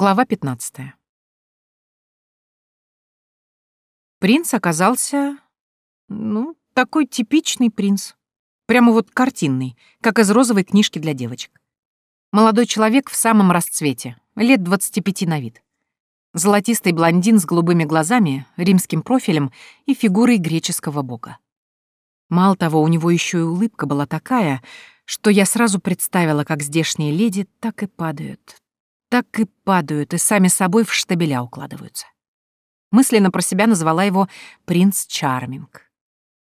Глава 15. Принц оказался, ну, такой типичный принц. Прямо вот картинный, как из розовой книжки для девочек. Молодой человек в самом расцвете, лет 25 на вид. Золотистый блондин с голубыми глазами, римским профилем и фигурой греческого бога. Мало того, у него еще и улыбка была такая, что я сразу представила, как здешние леди так и падают, так и падают и сами собой в штабеля укладываются. Мысленно про себя назвала его «принц Чарминг».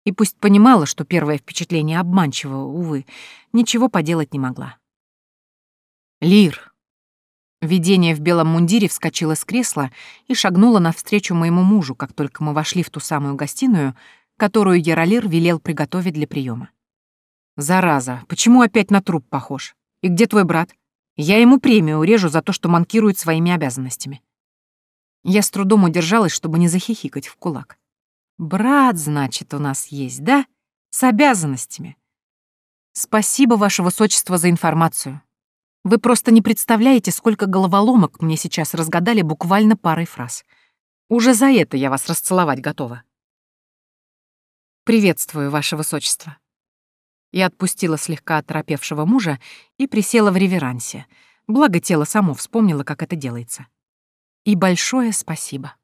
И пусть понимала, что первое впечатление обманчиво, увы, ничего поделать не могла. «Лир!» Видение в белом мундире вскочило с кресла и шагнуло навстречу моему мужу, как только мы вошли в ту самую гостиную, которую Яролир велел приготовить для приема. «Зараза, почему опять на труп похож? И где твой брат? Я ему премию урежу за то, что манкирует своими обязанностями». Я с трудом удержалась, чтобы не захихикать в кулак. «Брат, значит, у нас есть, да? С обязанностями. Спасибо, Ваше Высочество, за информацию. Вы просто не представляете, сколько головоломок мне сейчас разгадали буквально парой фраз. Уже за это я вас расцеловать готова. Приветствую, Ваше Высочество. Я отпустила слегка оторопевшего мужа и присела в реверансе, благо тело само вспомнило, как это делается. И большое спасибо.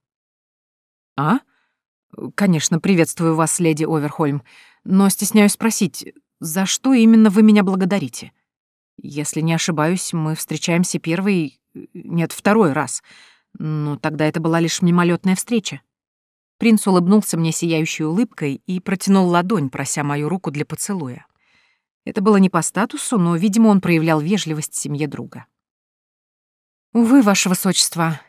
А? Конечно, приветствую вас, леди Оверхольм, но стесняюсь спросить, за что именно вы меня благодарите? Если не ошибаюсь, мы встречаемся первый... Нет, второй раз. Но тогда это была лишь мимолетная встреча. Принц улыбнулся мне сияющей улыбкой и протянул ладонь, прося мою руку для поцелуя. Это было не по статусу, но, видимо, он проявлял вежливость семье друга. «Увы, ваше высочество».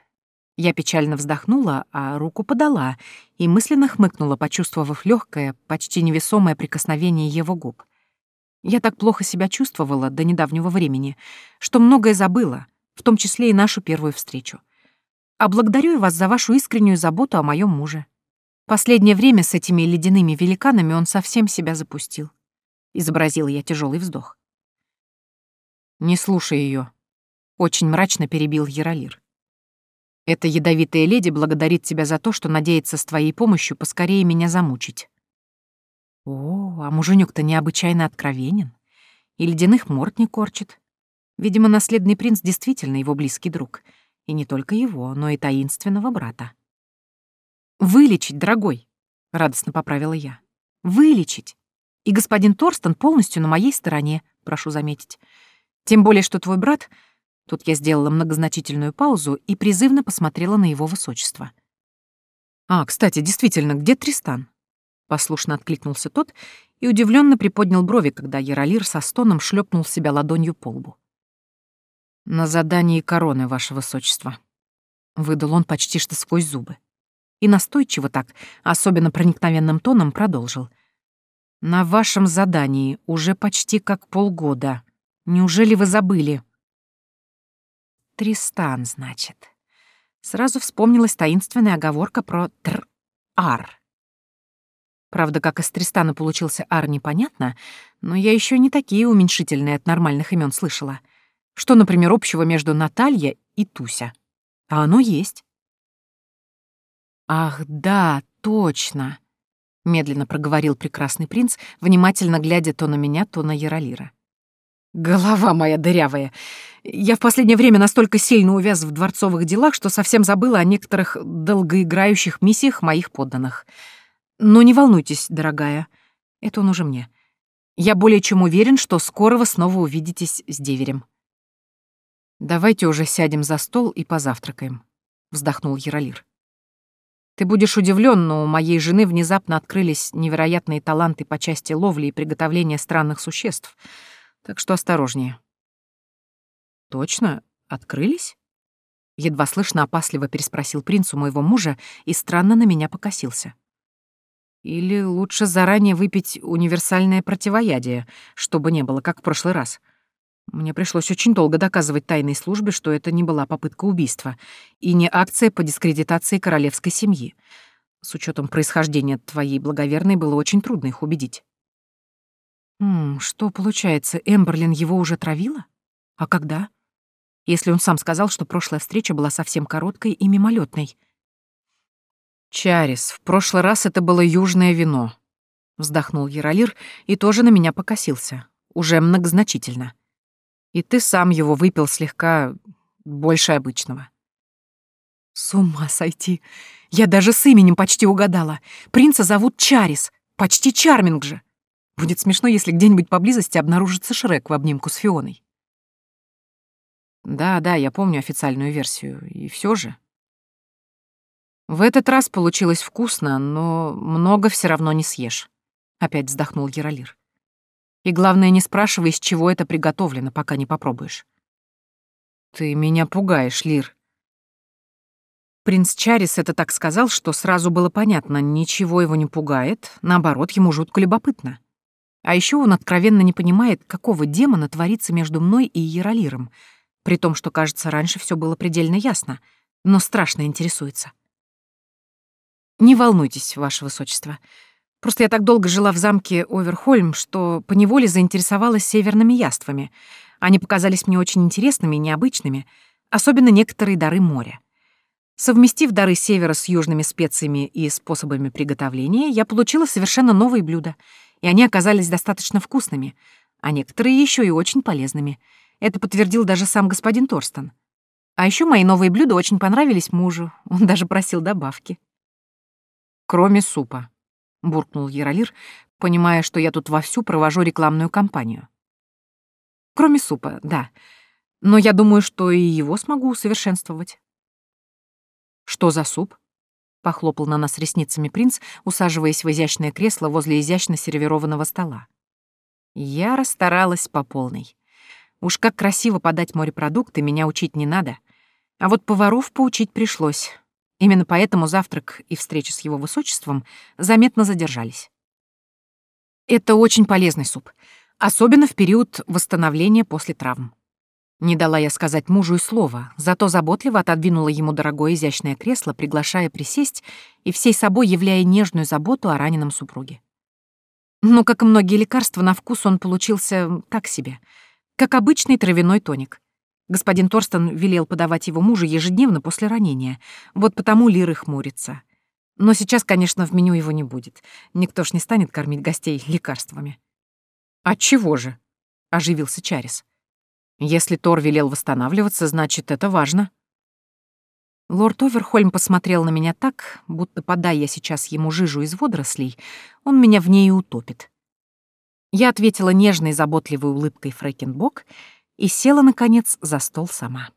Я печально вздохнула, а руку подала и мысленно хмыкнула, почувствовав легкое, почти невесомое прикосновение его губ. Я так плохо себя чувствовала до недавнего времени, что многое забыла, в том числе и нашу первую встречу. А благодарю вас за вашу искреннюю заботу о моем муже. Последнее время с этими ледяными великанами он совсем себя запустил изобразил я тяжелый вздох. Не слушай ее, очень мрачно перебил Яролир. Эта ядовитая леди благодарит тебя за то, что надеется с твоей помощью поскорее меня замучить. О, а муженек-то необычайно откровенен. И ледяных морд не корчит. Видимо, наследный принц действительно его близкий друг. И не только его, но и таинственного брата. «Вылечить, дорогой!» — радостно поправила я. «Вылечить! И господин Торстон полностью на моей стороне, прошу заметить. Тем более, что твой брат... Тут я сделала многозначительную паузу и призывно посмотрела на его высочество. «А, кстати, действительно, где Тристан?» Послушно откликнулся тот и удивленно приподнял брови, когда Яролир со стоном шлепнул себя ладонью по лбу. «На задании короны, ваше высочество», — выдал он почти что сквозь зубы. И настойчиво так, особенно проникновенным тоном, продолжил — на вашем задании уже почти как полгода. Неужели вы забыли? Тристан, значит. Сразу вспомнилась таинственная оговорка про тр-ар. Правда, как из Тристана получился ар, непонятно, но я еще не такие уменьшительные от нормальных имен слышала. Что, например, общего между Наталья и Туся? А оно есть. Ах, да, точно медленно проговорил прекрасный принц, внимательно глядя то на меня, то на Яролира. Голова моя дырявая. Я в последнее время настолько сильно увяз в дворцовых делах, что совсем забыла о некоторых долгоиграющих миссиях моих подданных. Но не волнуйтесь, дорогая. Это он уже мне. Я более чем уверен, что скоро вы снова увидитесь с деверем. Давайте уже сядем за стол и позавтракаем, вздохнул Яролир. Ты будешь удивлен, но у моей жены внезапно открылись невероятные таланты по части ловли и приготовления странных существ. Так что осторожнее. Точно? Открылись? Едва слышно опасливо переспросил принц у моего мужа и странно на меня покосился. Или лучше заранее выпить универсальное противоядие, чтобы не было, как в прошлый раз — мне пришлось очень долго доказывать тайной службе, что это не была попытка убийства и не акция по дискредитации королевской семьи. С учетом происхождения твоей благоверной было очень трудно их убедить. Хм, что получается, Эмберлин его уже травила? А когда? Если он сам сказал, что прошлая встреча была совсем короткой и мимолетной. «Чарис, в прошлый раз это было южное вино», — вздохнул Яролир и тоже на меня покосился, уже многозначительно. «И ты сам его выпил слегка больше обычного». «С ума сойти! Я даже с именем почти угадала. Принца зовут Чарис, почти Чарминг же. Будет смешно, если где-нибудь поблизости обнаружится Шрек в обнимку с Фионой». «Да, да, я помню официальную версию, и все же...» В этот раз получилось вкусно, но много все равно не съешь. Опять вздохнул Яролир. И главное, не спрашивай, из чего это приготовлено, пока не попробуешь. Ты меня пугаешь, Лир. Принц Чарис это так сказал, что сразу было понятно, ничего его не пугает, наоборот, ему жутко любопытно. А еще он откровенно не понимает, какого демона творится между мной и Яролиром, при том, что, кажется, раньше все было предельно ясно, но страшно интересуется. «Не волнуйтесь, ваше высочество. Просто я так долго жила в замке Оверхольм, что поневоле заинтересовалась северными яствами. Они показались мне очень интересными и необычными, особенно некоторые дары моря. Совместив дары севера с южными специями и способами приготовления, я получила совершенно новые блюда, и они оказались достаточно вкусными, а некоторые еще и очень полезными. Это подтвердил даже сам господин Торстон. А еще мои новые блюда очень понравились мужу, он даже просил добавки. Кроме супа, буркнул Яролир, понимая, что я тут вовсю провожу рекламную кампанию. Кроме супа, да. Но я думаю, что и его смогу усовершенствовать. Что за суп? Похлопал на нас ресницами принц, усаживаясь в изящное кресло возле изящно сервированного стола. Я расстаралась по полной. Уж как красиво подать морепродукты, меня учить не надо. А вот поваров поучить пришлось. Именно поэтому завтрак и встреча с его высочеством заметно задержались. Это очень полезный суп, особенно в период восстановления после травм. Не дала я сказать мужу и слова, зато заботливо отодвинула ему дорогое изящное кресло, приглашая присесть и всей собой являя нежную заботу о раненом супруге. Но, как и многие лекарства, на вкус он получился так себе, как обычный травяной тоник. Господин Торстон велел подавать его мужу ежедневно после ранения, вот потому Лиры хмурится. Но сейчас, конечно, в меню его не будет. Никто ж не станет кормить гостей лекарствами. «Отчего же?» — оживился Чарис. «Если Тор велел восстанавливаться, значит, это важно». Лорд Оверхольм посмотрел на меня так, будто, подай я сейчас ему жижу из водорослей, он меня в ней утопит. Я ответила нежной, заботливой улыбкой Фрэкенбок и села, наконец, за стол сама.